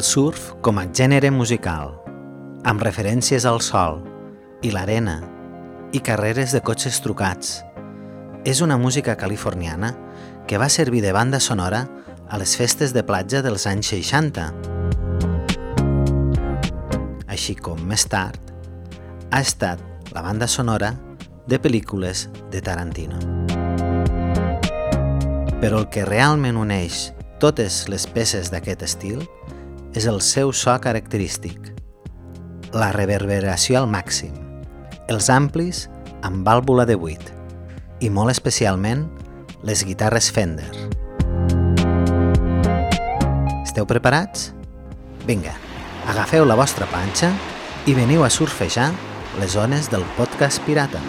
El surf com a gènere musical, amb referències al sol i l'arena i carreres de cotxes trucats. És una música californiana que va servir de banda sonora a les festes de platja dels anys 60. Així com més tard, ha estat la banda sonora de pel·lícules de Tarantino. Però el que realment uneix totes les peces d'aquest estil és el seu so característic, la reverberació al màxim, els amplis amb vàlvula de buit i molt especialment les guitarres Fender. Esteu preparats? Vinga, agafeu la vostra panxa i veniu a surfejar les zones del podcast pirata.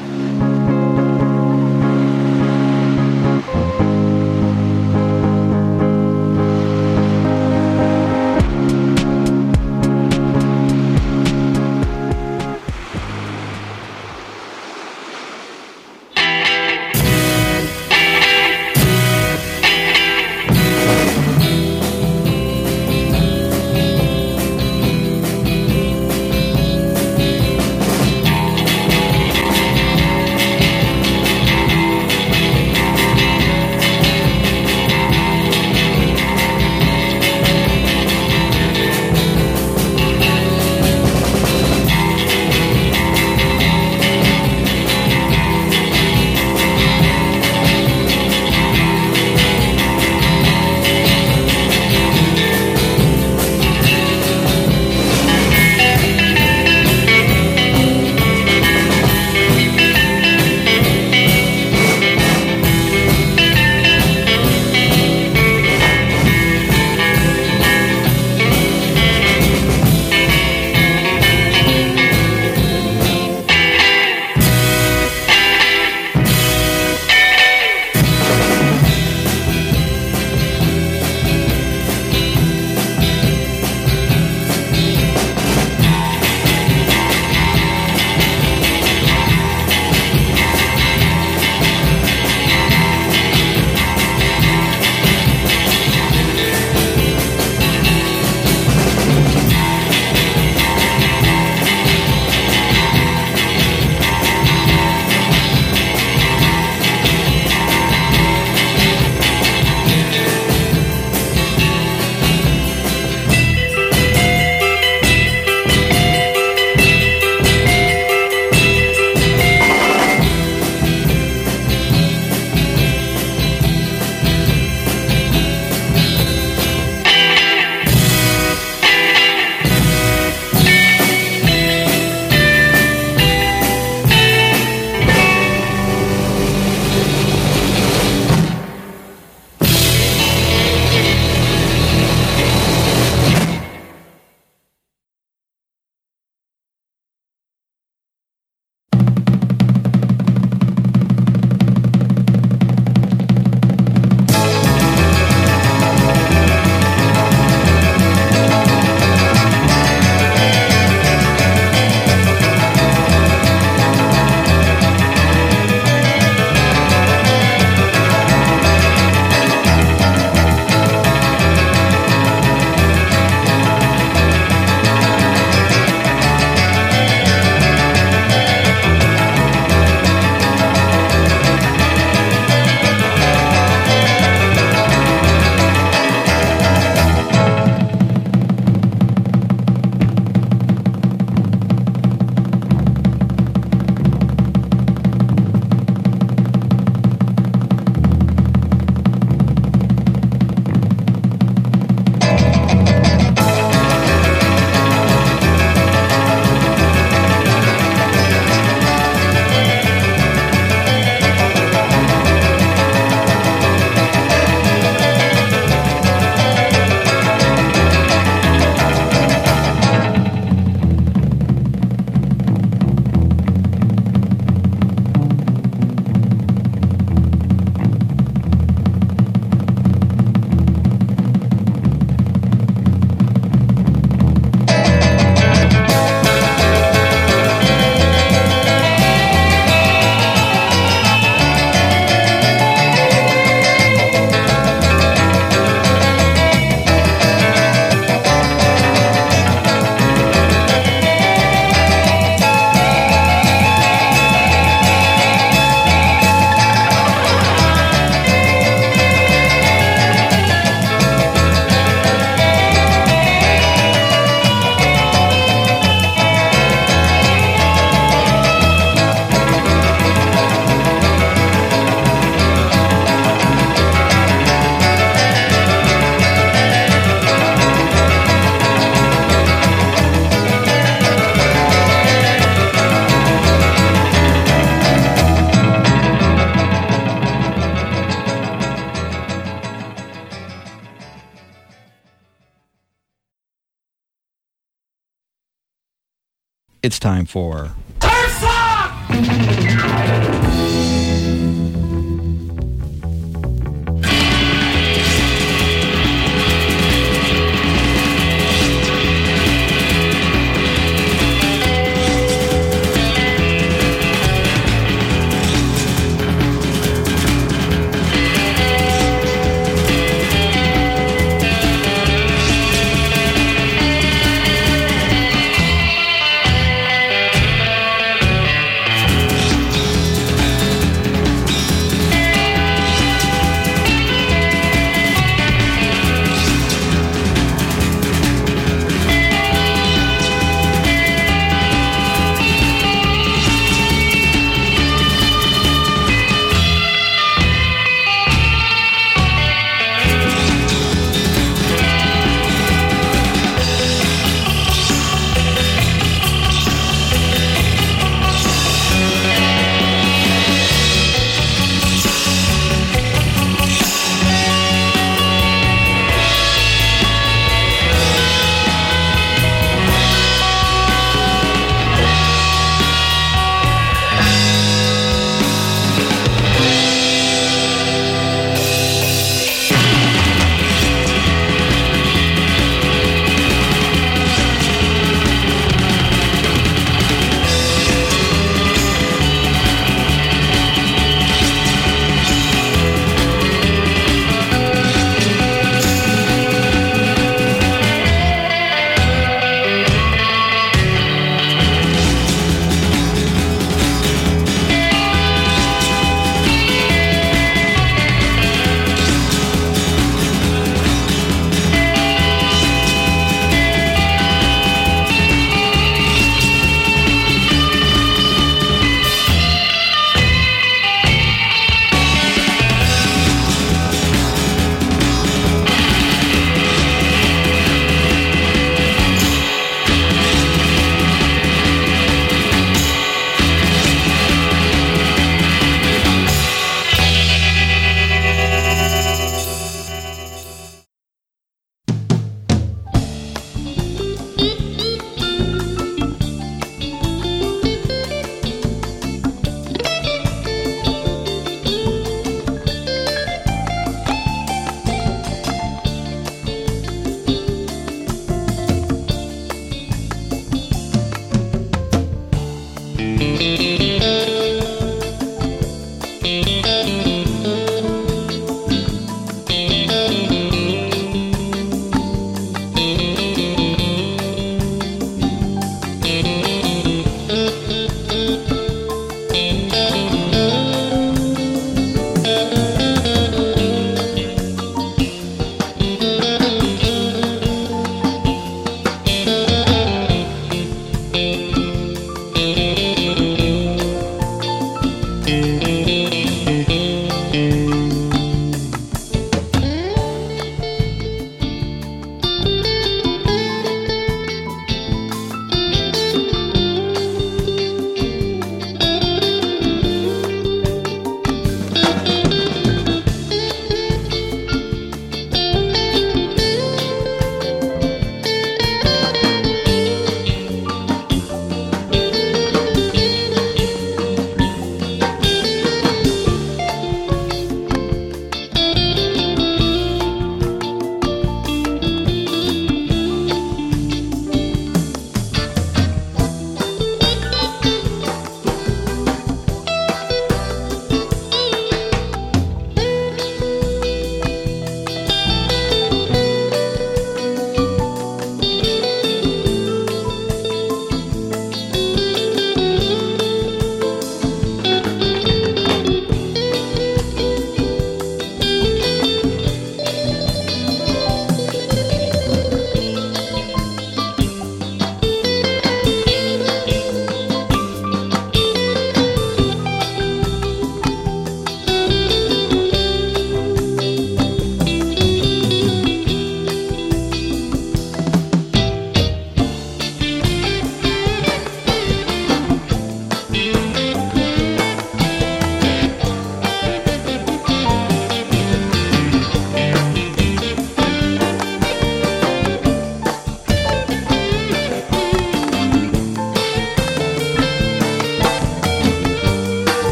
It's time for.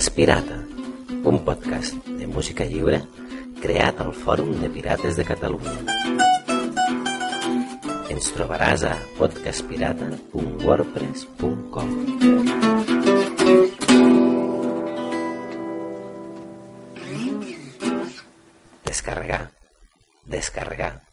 Podcast Pirata, un podcast de música lliure creat al Fòrum de Pirates de Catalunya. Ens trobaràs a podcastpirata.wordpress.com Descarregar, descarregar,